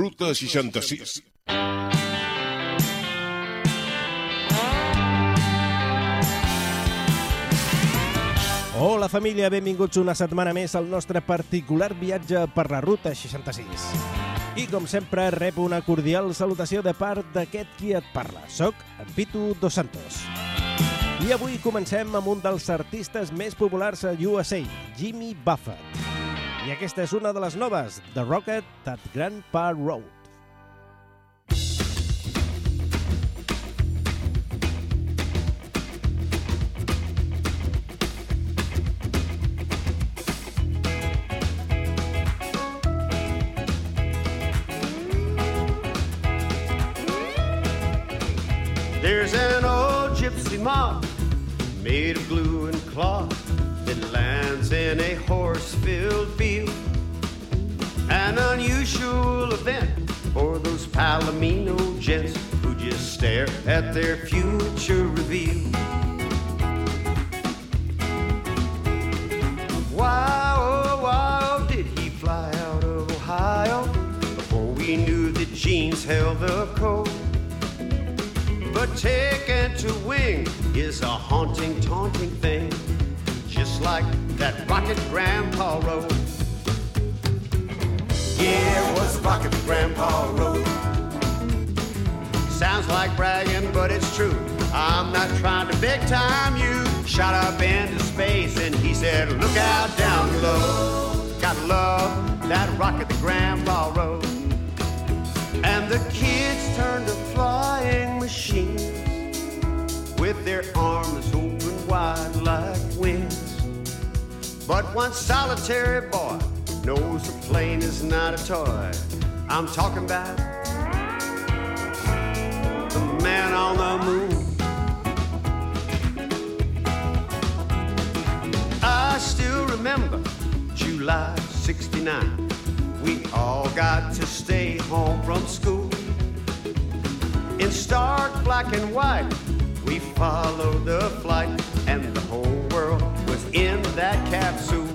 Ruta 66. Hola família, benvinguts una setmana més al nostre particular viatge per la Ruta 66. I com sempre rep una cordial salutació de part d'aquest qui et parla. Soc en Pitu Dos Santos. I avui comencem amb un dels artistes més populars a USA, Jimmy Buffett. I aquesta és una de les noves, The Rocket at Grandpa Road. There's an old gypsy moth made of glue and cloth that lands in a horse-filled field. An unusual event for those Palomino gents who just stare at their future revealed. Why, oh, why, did he fly out of Ohio before we knew that genes held the code? But taken to wing is a haunting, taunting thing, like that rocket Grandpa rode. Yeah, it was rocket Grandpa rode. Sounds like bragging, but it's true. I'm not trying to big time you. Shot up into space, and he said, Look out down below. Gotta love that rocket that Grandpa rode. And the kids turned to flying But one solitary boy knows a plane is not a toy. I'm talking about the man on the moon. I still remember July 69. We all got to stay home from school. In stark black and white, we followed the flight, and the whole world was in that capsule.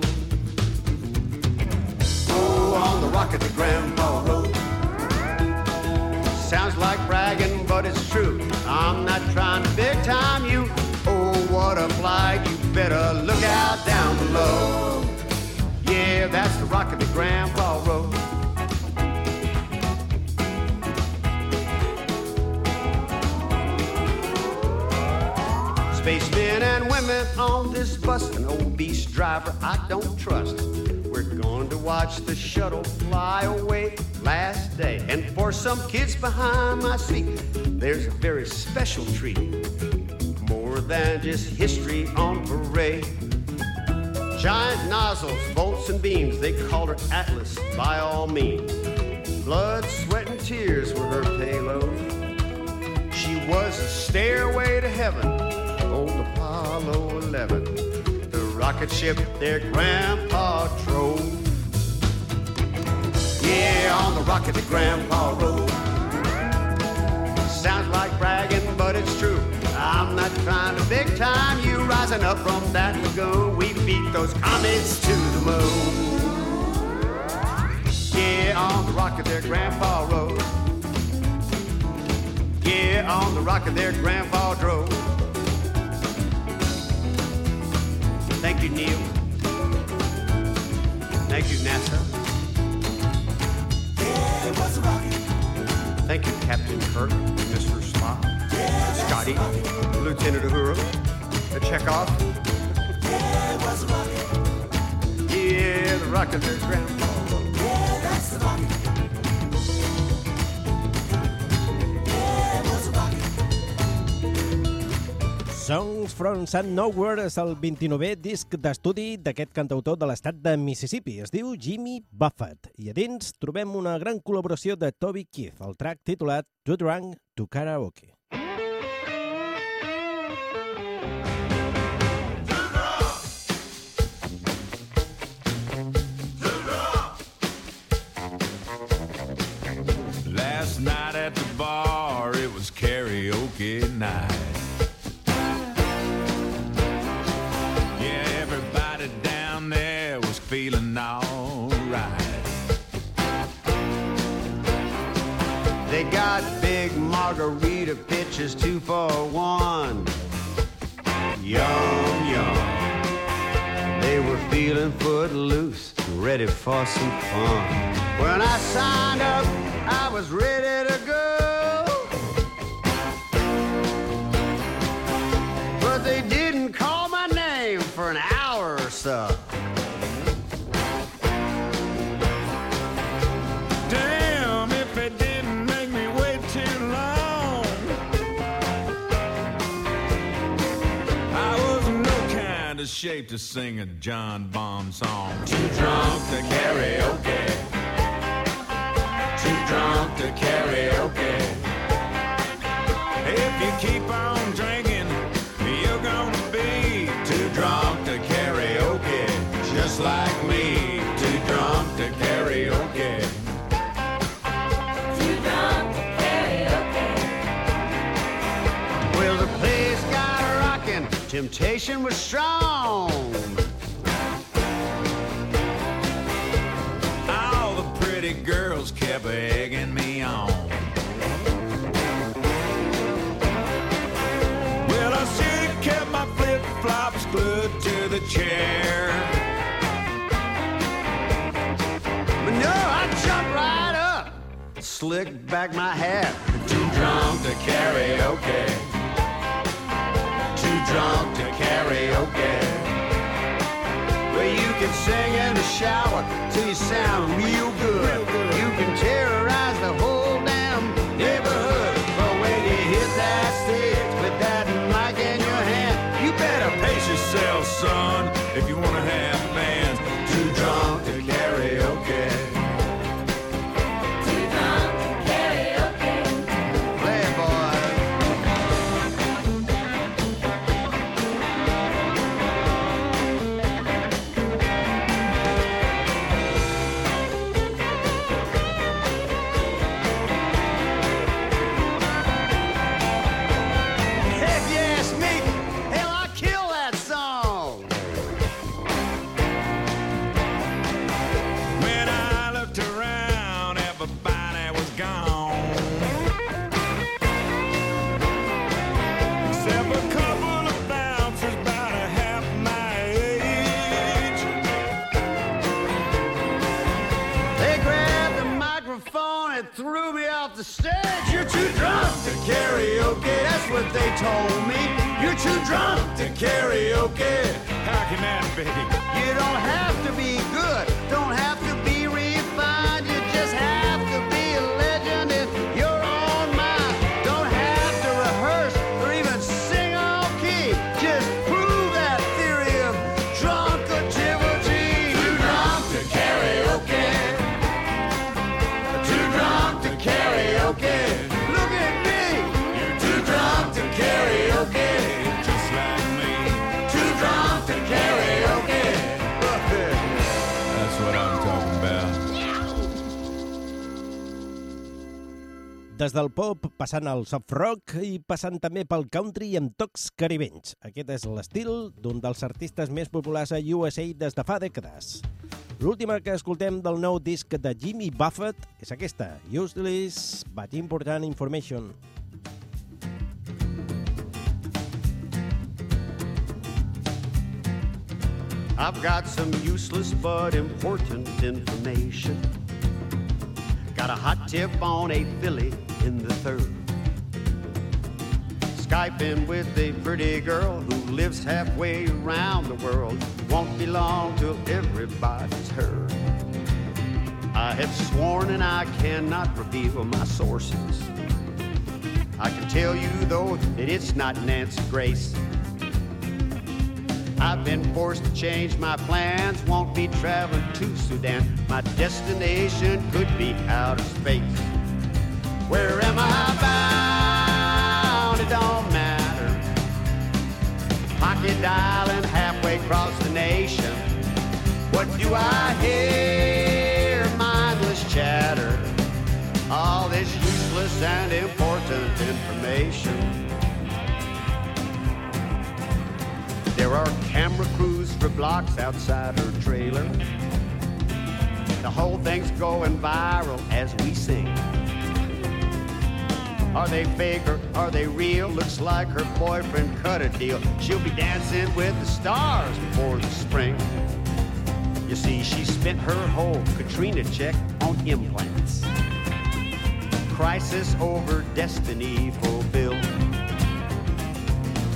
Oh, on the rocket that Grandpa rode. Sounds like bragging, but it's true. I'm not trying to big time you. Oh, what a flight! You better look out down below. Yeah, that's the rocket that Grandpa Spacemen and women on this bus, an old beast driver I don't trust. We're going to watch the shuttle fly away last day. And for some kids behind my seat, there's a very special treat. More than just history on parade. Giant nozzles, bolts, and beams, they called her Atlas by all means. Blood, sweat, and tears were her payload. She was a stairway to heaven, Apollo 11. The rocket ship their grandpa drove. Yeah, on the rocket that grandpa rode. Sounds like bragging, but it's true. I'm not trying to big time you rising up from that lagoon. We beat those comets to the moon. Yeah, on the rocket their grandpa rode. Yeah, on the rocket their grandpa drove. Thank you, Neil. Thank you, NASA. Thank you, Captain Kirk, Mr. Spock, Scotty, Lieutenant Uhura, the Chekov. Yeah, the rocket their grandpa. Songs from Sun Nowhere és el 29è disc d'estudi d'aquest cantautor de l'estat de Mississippi. Es diu Jimmy Buffett. I a dins trobem una gran col·laboració de Toby Keith, el track titulat Too Drunk to Karaoke. Last night at the bar, it was karaoke night. Margarita pitchers, two for one. Yum, yum. They were feeling footloose, ready for some fun. When I signed up, I was ready to go. But they didn't call my name for an hour or so. Shape to sing a John Bomb song. Too drunk to karaoke. Too drunk to karaoke. If you keep on drinking, you're gonna be too drunk to karaoke. Just like temptation was strong. All the pretty girls kept egging me on. Well, I should have kept my flip flops glued to the chair. But no, I jumped right up, slicked back my hat. Too drunk to karaoke. Drunk to karaoke. Well, you can sing in the shower till you sound real good. You can terrorize the whole damn neighborhood. But when you hit that stage with that mic in your hand, you better Pace yourself, son, if you wanna Des del pop, passant al soft rock i passant també pel country amb tocs caribenys. Aquest és l'estil d'un dels artistes més populars a USA des de fa dècades. L'última que escoltem del nou disc de Jimmy Buffett és aquesta, Useless but Important Information. I've got some useless but important information. Got a hot tip on a filly in the third. Skyping with a pretty girl who lives halfway around the world. Won't be long till everybody's heard. I have sworn and I cannot reveal my sources. I can tell you though that it's not Nancy Grace. I've been forced to change my plans, won't be traveling to Sudan. My destination could be outer space. Where am I bound? It don't matter. Pocket dialing halfway across the nation. What do I hear? Mindless chatter. All this useless and important information. There are camera crews for blocks outside her trailer. The whole thing's going viral as we sing. Are they fake or are they real? Looks like her boyfriend cut a deal. She'll be dancing with the stars before the spring. You see, she spent her whole Katrina check on implants. Crisis over destiny fulfilled.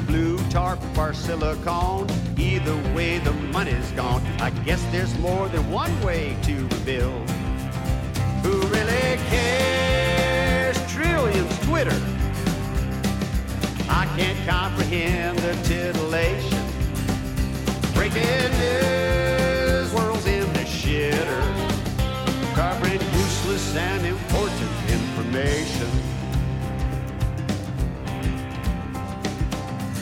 Blue tarp or silicone, either way the money's gone. I guess there's more than one way to rebuild. Who really cares? Trillions Twitter. I can't comprehend the titillation. Breaking news, world's in the shitter. Covering useless and important information.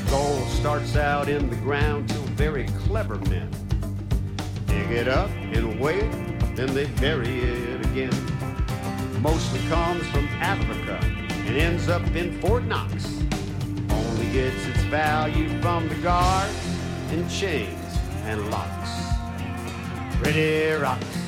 Gold starts out in the ground till very clever men dig it up and weigh it, then they bury it again. Mostly comes from Africa and ends up in Fort Knox. Only gets its value from the guards and chains and locks. Pretty rocks.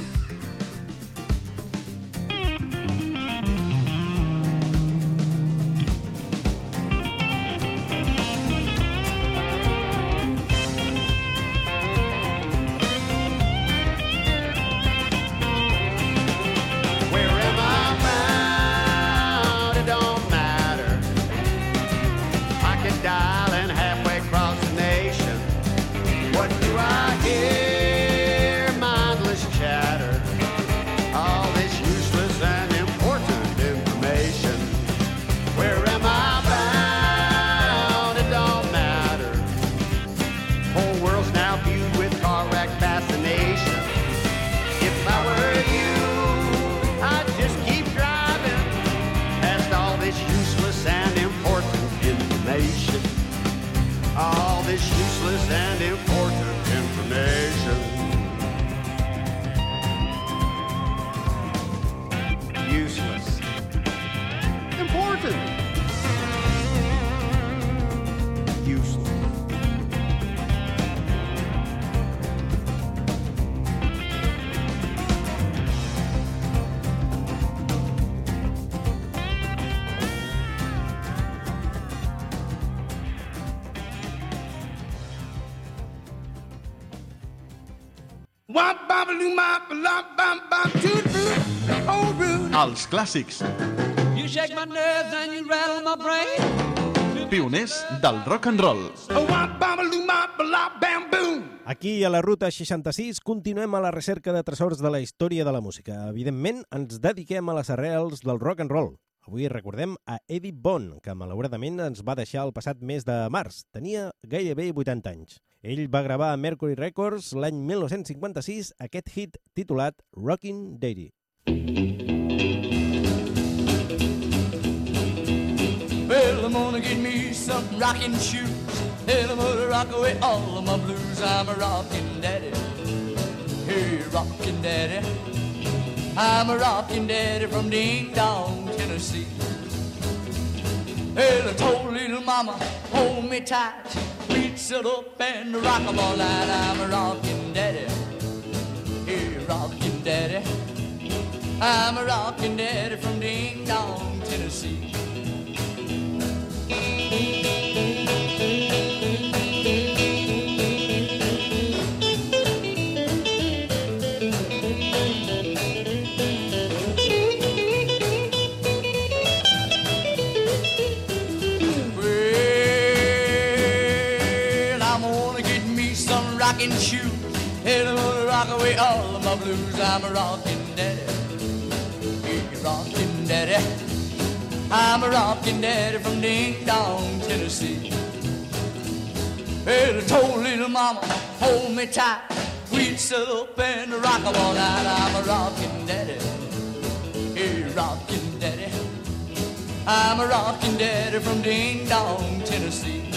Els clàssics, You shake my nerves and you rattle my brain. pioners del rock and roll. Oh. Aquí, a la Ruta 66, continuem a la recerca de tresors de la història de la música. Evidentment, ens dediquem a les arrels del rock and roll. Avui recordem a Eddie Bond, que malauradament ens va deixar el passat mes de març. Tenia gairebé 80 anys. Ell va gravar a Mercury Records l'any 1956 aquest hit titulat Rockin' Daddy. Well, I'm gonna get me some rocking shoes. And I'm gonna rock away all of my blues. I'm a rockin' daddy. Hey, rockin' daddy. I'm a rockin' daddy from Ding Dong, Tennessee. Well, I told little mama, hold me tight. Sit up and rock 'em all night. I'm a rockin' daddy. Hey, rockin' daddy. I'm a rockin' daddy from Ding Dong, Tennessee. Rock away all of my blues. I'm a rockin' daddy. Yeah, rockin' daddy. I'm a rockin' daddy from Ding Dong, Tennessee. Well, I told little mama, hold me tight. We'd sit up and rock all night. I'm a rockin' daddy. Yeah, rockin' daddy. I'm a rockin' daddy from Ding Dong, Tennessee.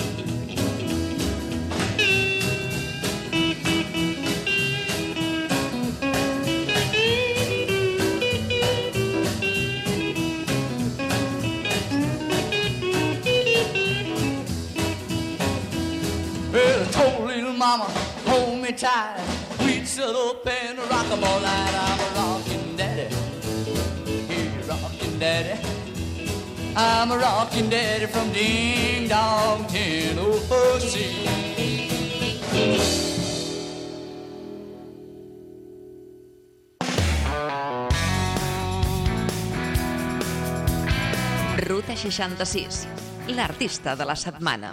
Me tight. We'd sit up rock 'em all night. I'm a rockin' daddy. Hey, rockin' daddy. I'm a rockin' daddy from Ding Dong, Tennessee. Ruta 66, l'artista de la setmana.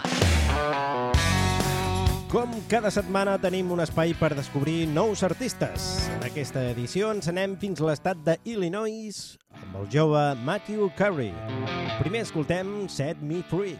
Com cada setmana tenim un espai per descobrir nous artistes. En aquesta edició ens anem fins a l'estat de Illinois amb el jove Matthew Curry. Primer escoltem Set Me Free.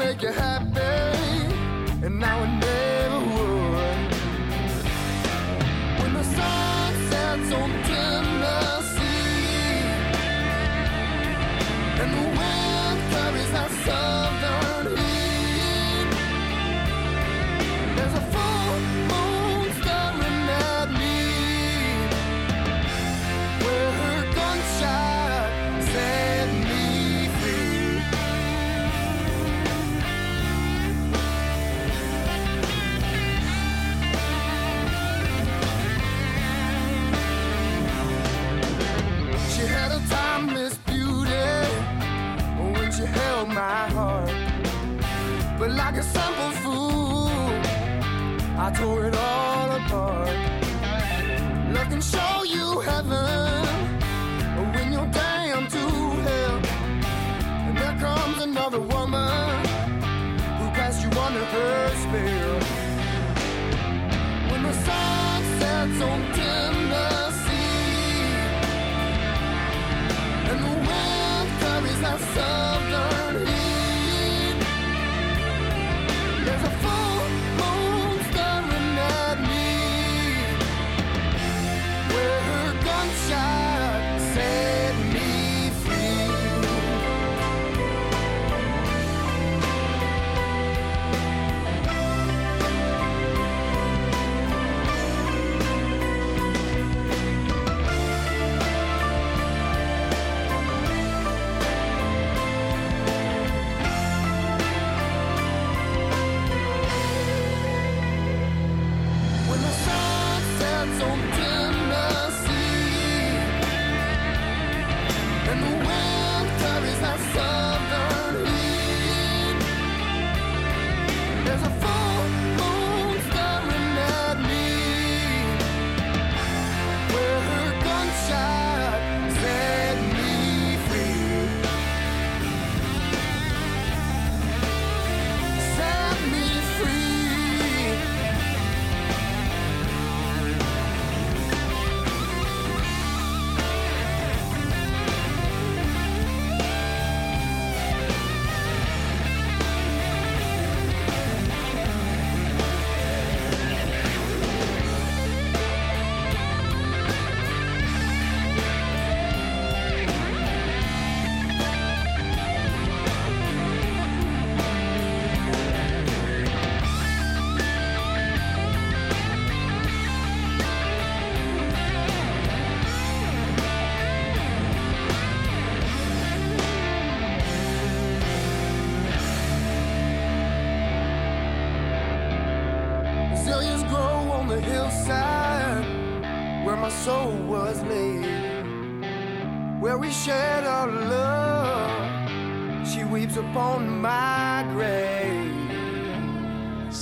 Make you happy, and now it never like a simple fool, I tore it all apart. Love can show you heaven when you're damned to hell. And there comes another woman who casts you under her spell. When the sun sets on Tennessee. And the wind carries that southern sets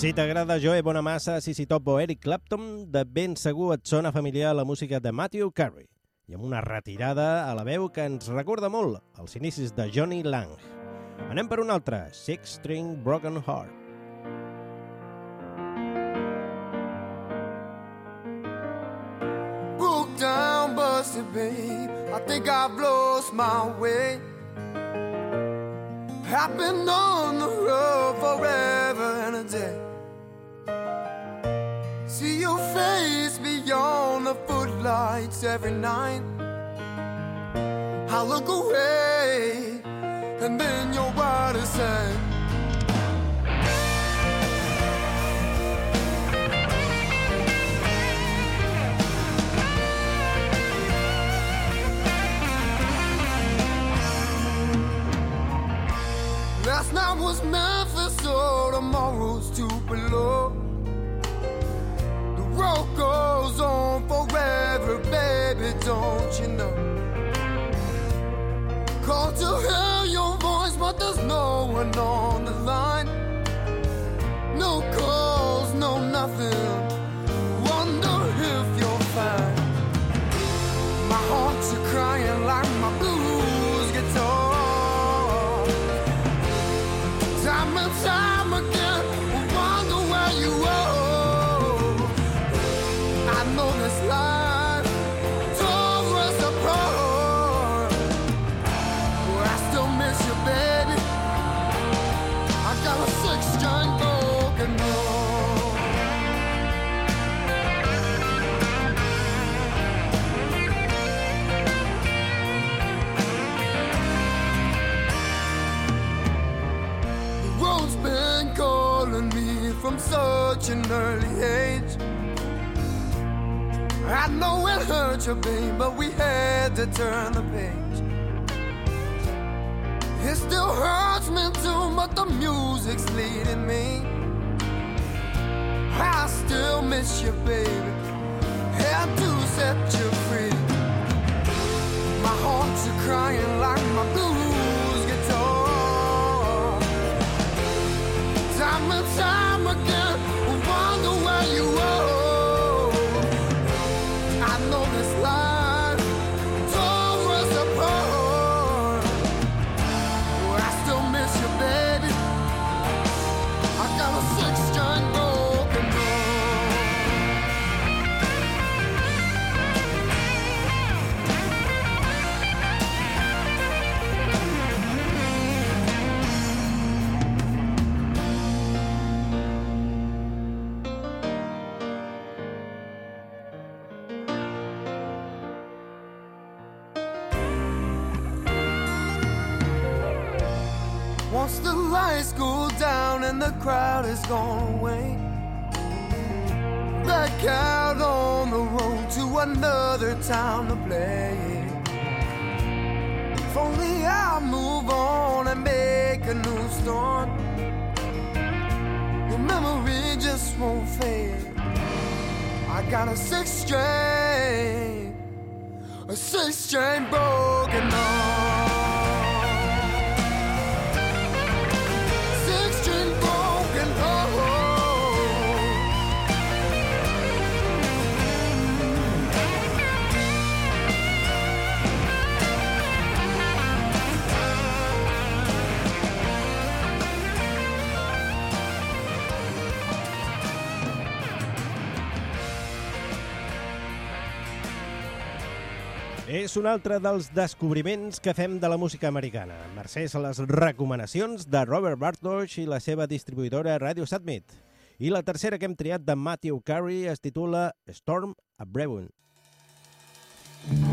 Si t'agrada Joe Bonamassa, Sissy Top o Eric Clapton, de ben segur et sona familiar la música de Matthew Carey i amb una retirada a la veu que ens recorda molt els inicis de Johnny Lang. Anem per un altre, Six String Broken Heart. Broke down, busted, babe. I think I've lost my way. I've been on the road forever and a day. Footlights every night. I look away, and then your body said. Last night was Memphis, so tomorrow's Tupelo. Call to hear your voice, but there's no one on the line. No calls, no nothing. An early age. I know it hurt you, babe, but we had to turn the page. It still hurts me too, but the music's leading me. I still miss you, baby. Had to set you free. My heart's a crying like my blues guitar. Time and time again, and the crowd is gone away, back out on the road to another town to play. If only I move on and make a new start, your memory just won't fade. I got a six string, a six string broken heart. És un altre dels descobriments que fem de la música americana, mercès a les recomanacions de Robert Bartosz i la seva distribuïdora Radio Submit. I la tercera que hem triat de Matthew Carey es titula Storm a Brevon. Mm -hmm.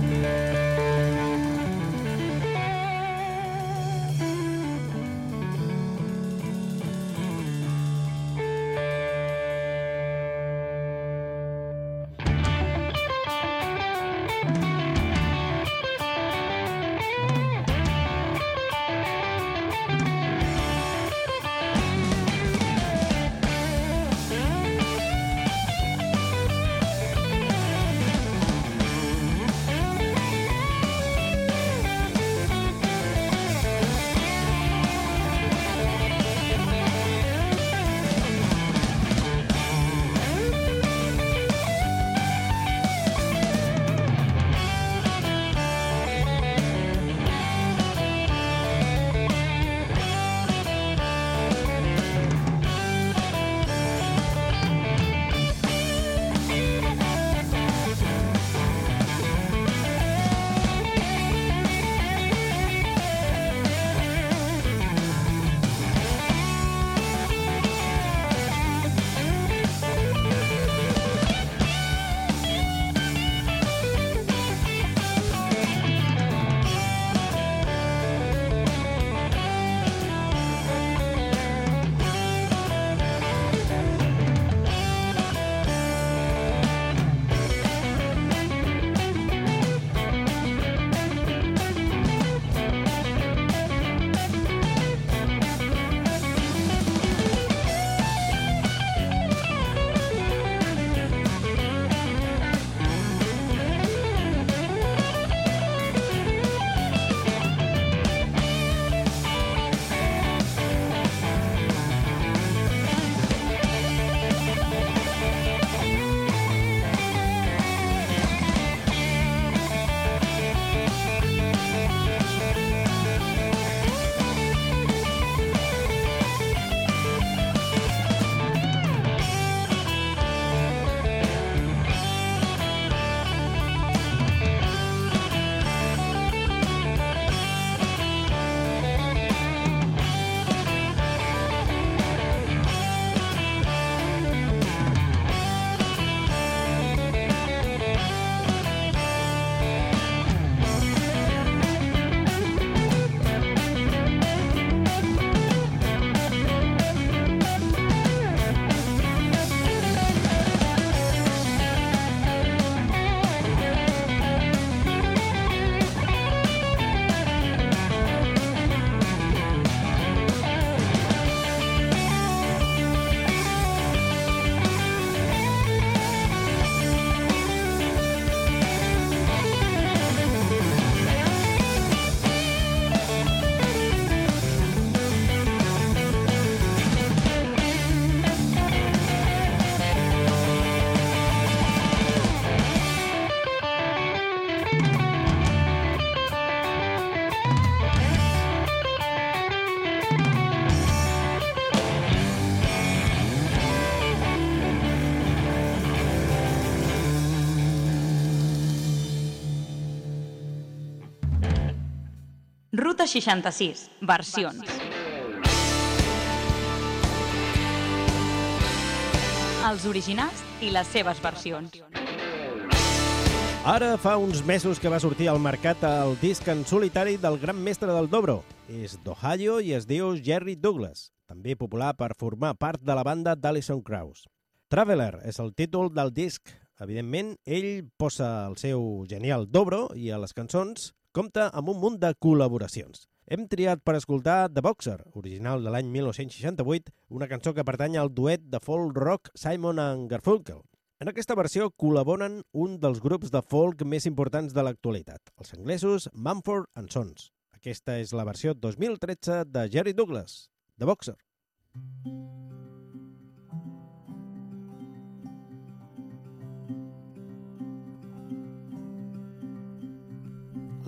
66 versions. Els originals i les seves versions. Ara fa uns mesos que va sortir al mercat el disc en solitari del gran mestre del dobro. És d'Ohio i es diu Jerry Douglas, també popular per formar part de la banda d'Alison Krauss. Traveler és el títol del disc. Evidentment, ell posa el seu genial dobro i a les cançons compta amb un munt de col·laboracions. Hem triat per escoltar The Boxer, original de l'any 1968, una cançó que pertany al duet de folk rock Simon and Garfunkel. En aquesta versió col·laboren un dels grups de folk més importants de l'actualitat, els anglesos Mumford Sons. Aquesta és la versió 2013 de Jerry Douglas, The Boxer.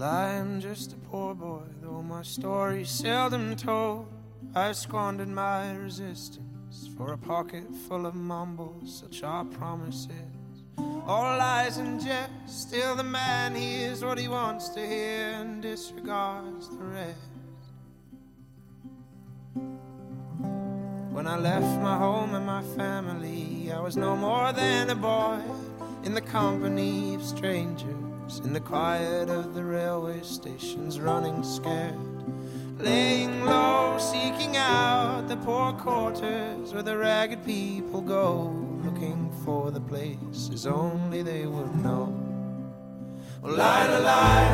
I'm just a poor boy, though my story's seldom told. I squandered my resistance for a pocket full of mumbles, such are promises. All lies and jest, still the man hears what he wants to hear and disregards the rest. When I left my home and my family, I was no more than a boy in the company of strangers in the quiet of the railway stations, running scared, laying low, seeking out the poor quarters where the ragged people go, looking for the places only they would know. Well, lie, lie, lie,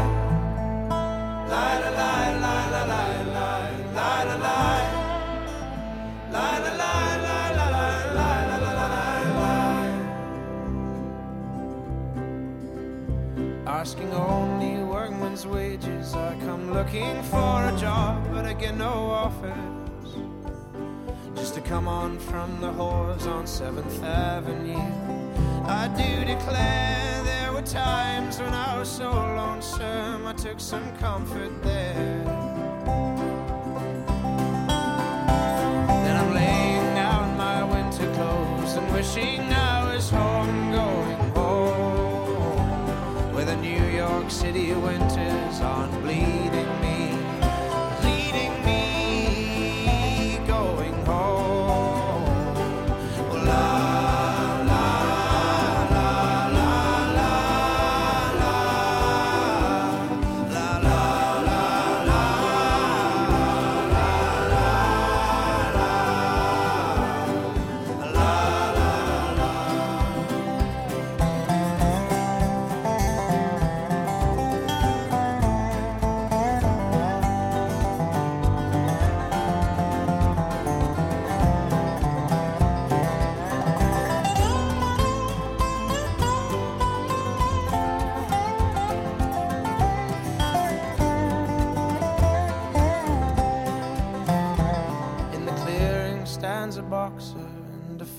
lie, lie, lie, lie, lie, lie, lie, lie, lie, lie, lie, lie. Asking only workman's wages. I come looking for a job, but I get no offers. Just to come on from the whores on 7th Avenue. I do declare there were times when I was so lonesome, I took some comfort there. Then I'm laying out my winter clothes and wishing I City winters on bleeding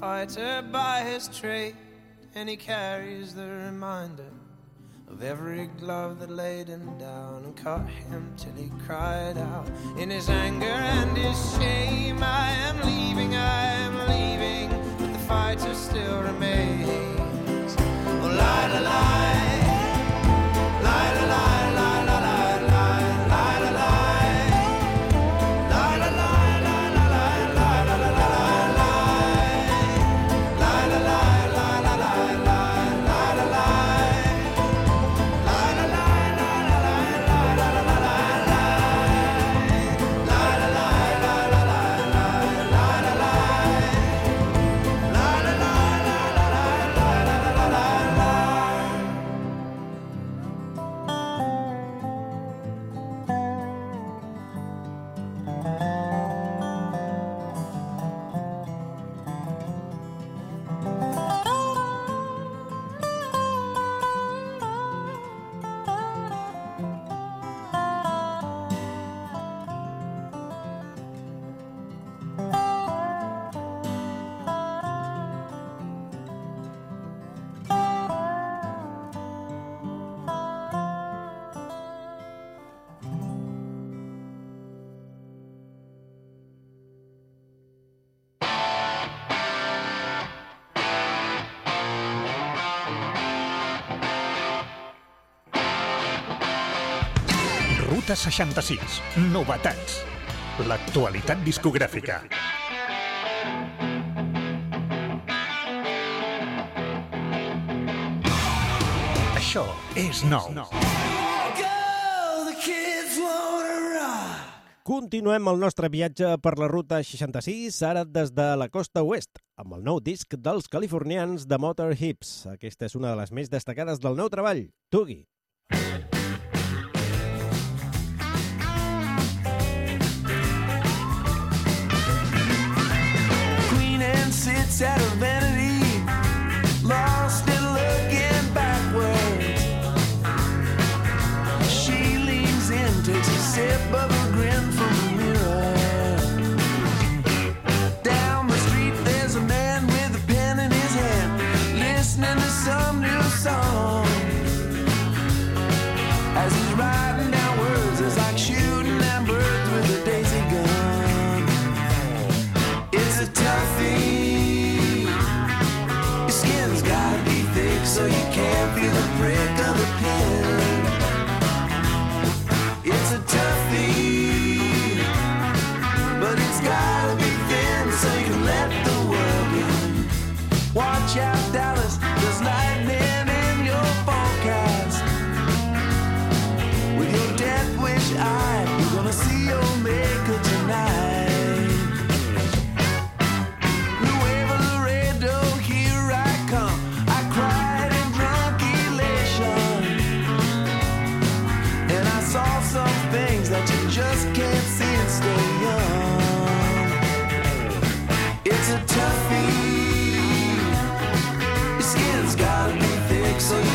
fighter by his trade, and he carries the reminder of every glove that laid him down and cut him till he cried out in his anger and his shame. I am leaving, I am leaving, but the fighter still remains. Oh, lie. Lie, 66. Novetats. L'actualitat discogràfica. Això és nou. Continuem el nostre viatge per la ruta 66, ara des de la costa oest, amb el nou disc dels californians de Motor Hips. Aquesta és una de les més destacades del nou treball, Tugi. it's at a It's a toughie. Your skin's gotta be thick so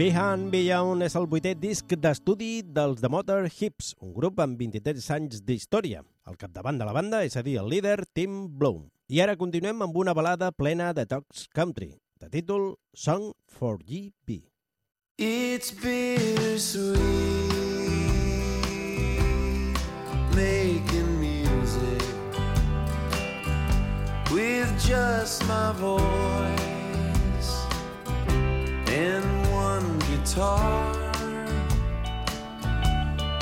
Behind Beyond és el vuitè disc d'estudi dels The Motor Hips, un grup amb 23 anys d'història. El capdavant de la banda, és a dir, el líder Tim Bloom. I ara continuem amb una balada plena de tocs country, de títol Song for GB. It's bittersweet Making music With just my voice guitar,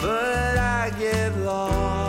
but I get lost.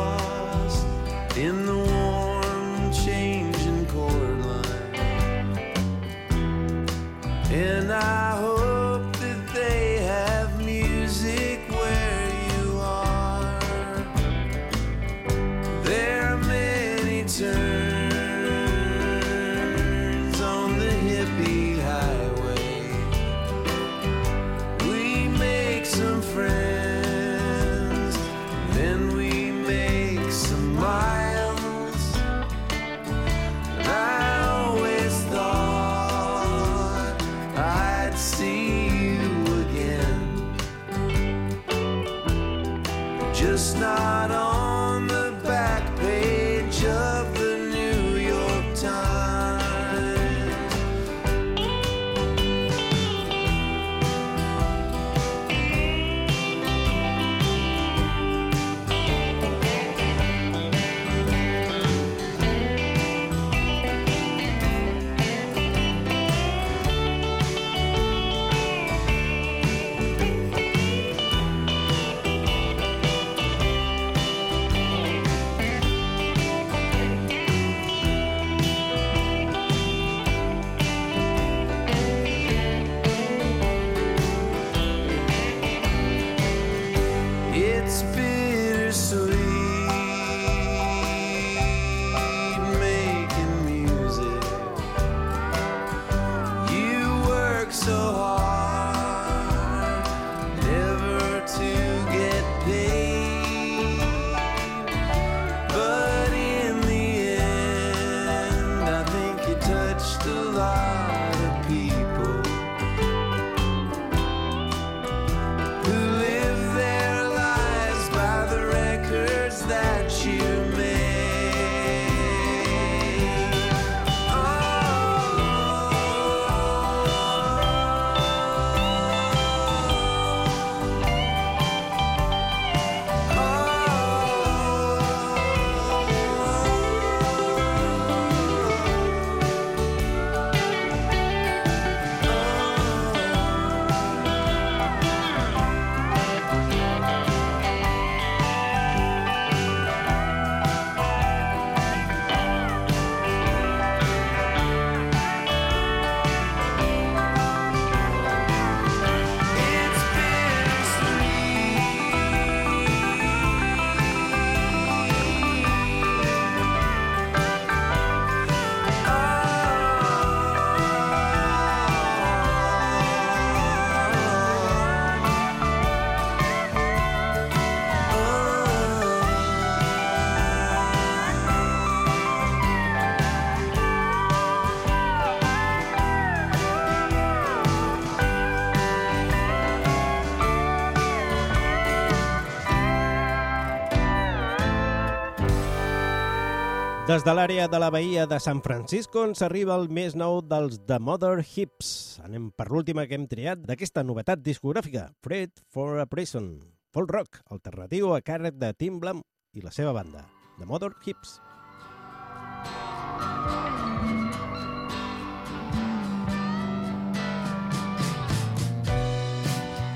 Des de l'àrea de la Bahia de San Francisco ens arriba el més nou dels The Mother Hips. Anem per l'última que hem triat d'aquesta novetat discogràfica, Fred for a Prison. Folk rock, alternatiu a càrrec de Tim Blum i la seva banda, The Mother Hips.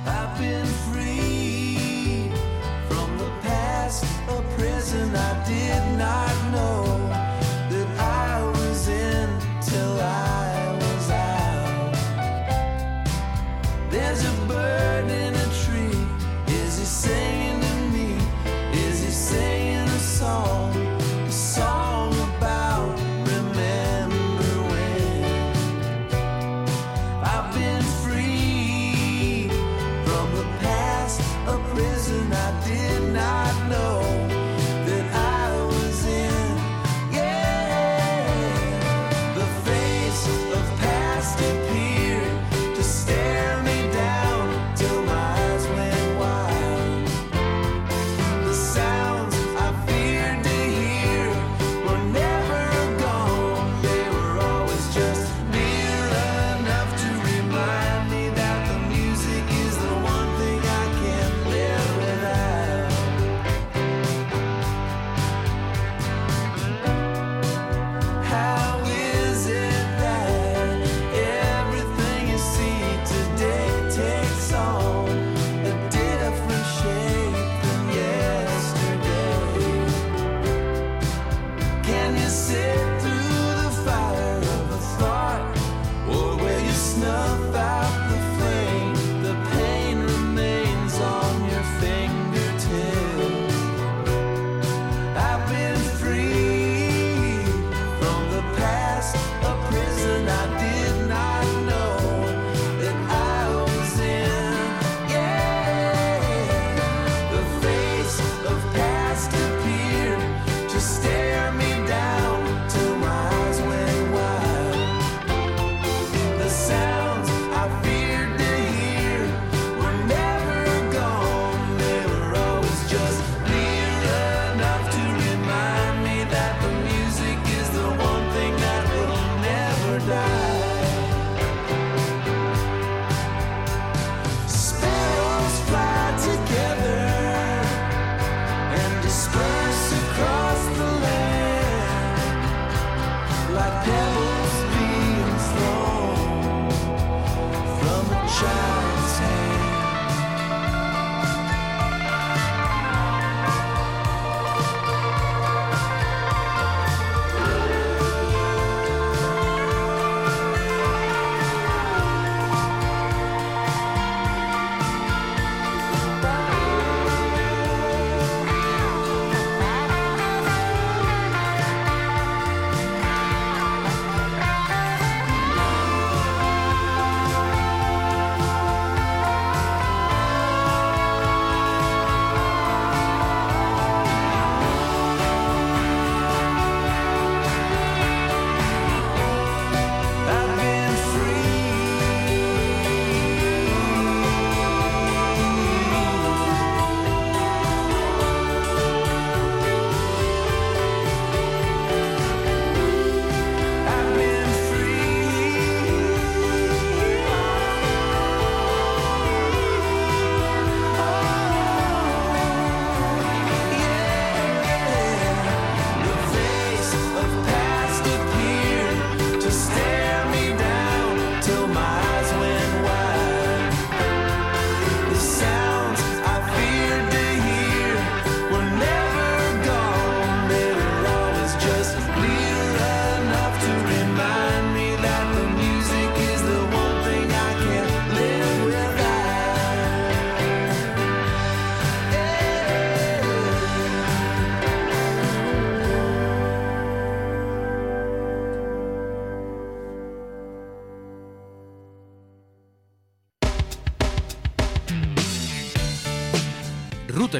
I've been free from the past, a prison I did not know.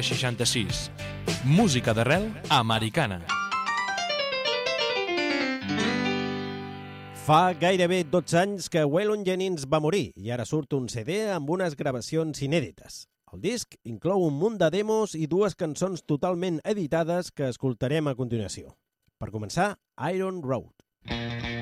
66. Música d'arrel americana. Fa gairebé 12 anys que Waylon Jennings va morir i ara surt un CD amb unes gravacions inèdites. El disc inclou un munt de demos i dues cançons totalment editades que escoltarem a continuació. Per començar, Iron Road. Iron Road.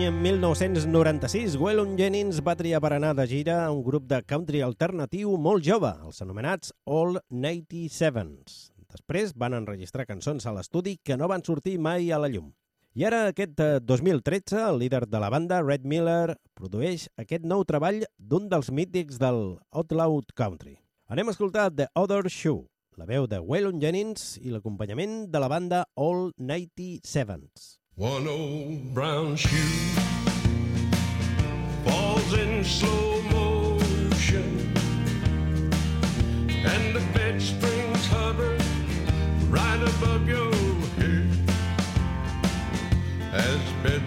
l'any 1996, Wellon Jennings va triar per anar de gira a un grup de country alternatiu molt jove, els anomenats All 97s. Després van enregistrar cançons a l'estudi que no van sortir mai a la llum. I ara, aquest eh, 2013, el líder de la banda, Red Miller, produeix aquest nou treball d'un dels mítics del Outlaw Country. Anem a escoltar The Other Shoe, la veu de Wellon Jennings i l'acompanyament de la banda All 97s. One old brown shoe falls in slow motion, and the bed springs hover right above your head. As bed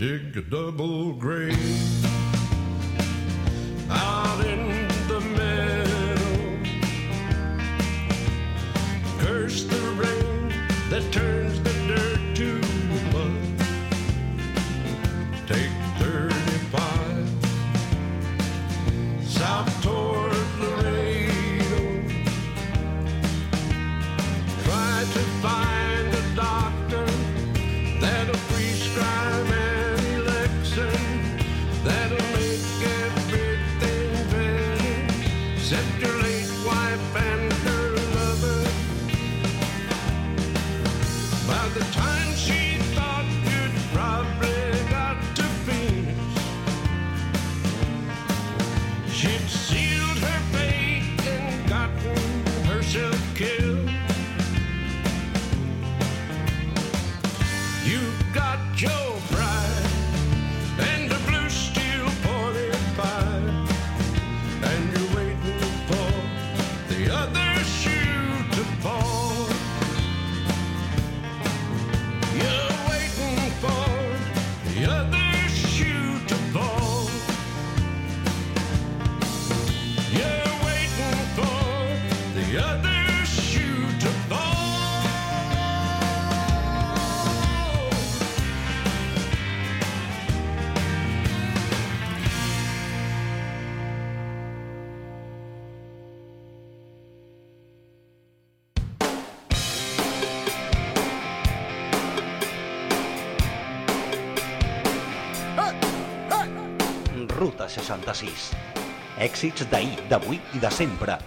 dig a double grave. I 66. Èxits d'ahir, d'avui i de sempre.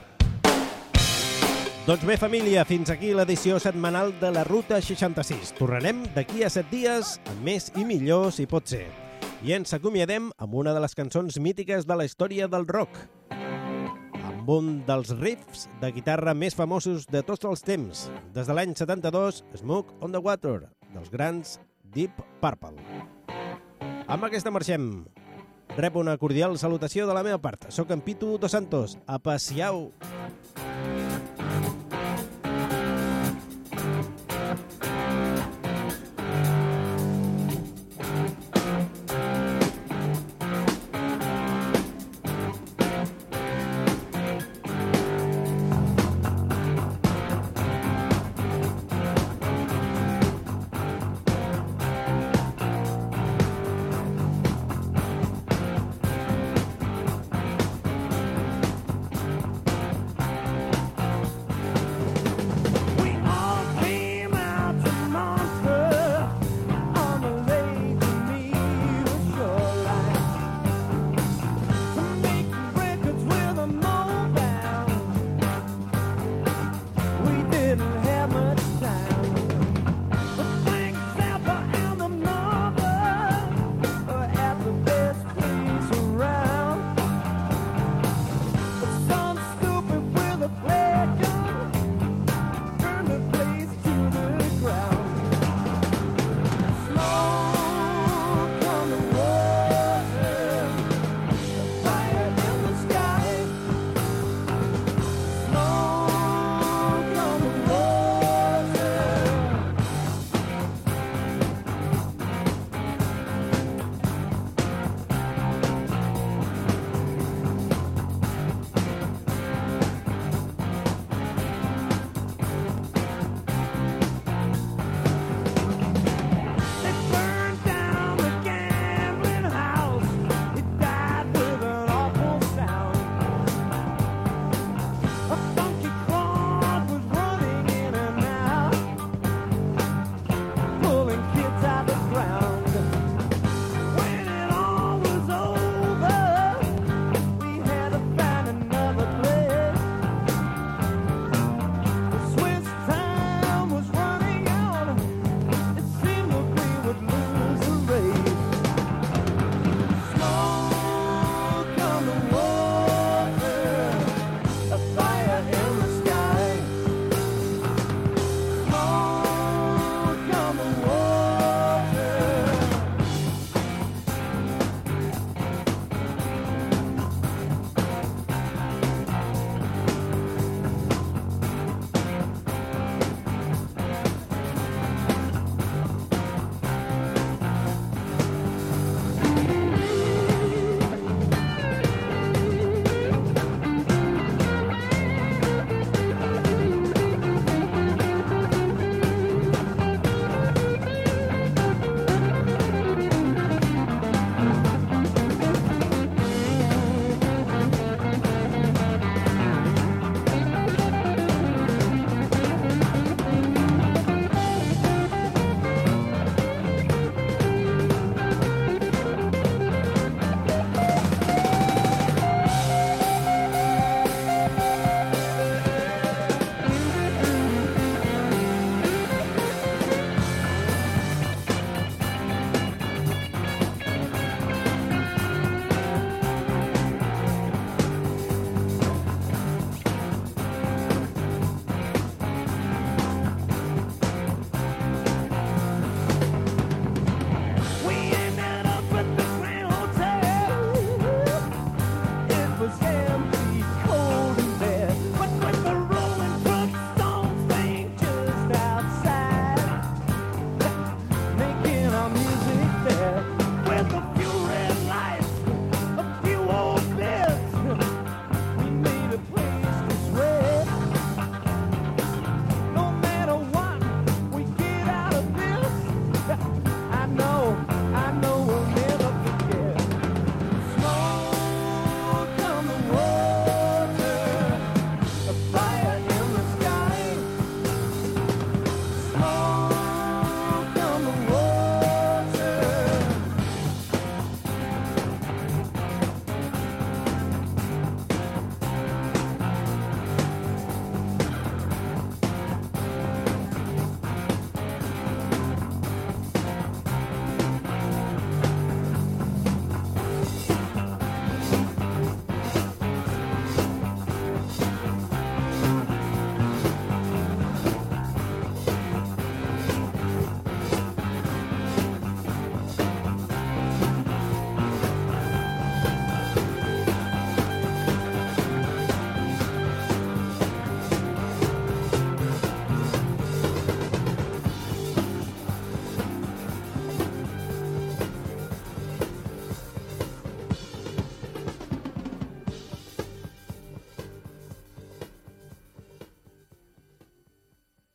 Doncs bé, família, fins aquí l'edició setmanal de la Ruta 66. Tornarem d'aquí a set dies, amb més i millor, si pot ser. I ens acomiadem amb una de les cançons mítiques de la història del rock. Amb un dels riffs de guitarra més famosos de tots els temps. Des de l'any 72, Smoke on the Water, dels grans Deep Purple. Amb aquesta marxem. Rep una cordial salutació de la meva part. Soc en Pitu Dos Santos. Apaciau!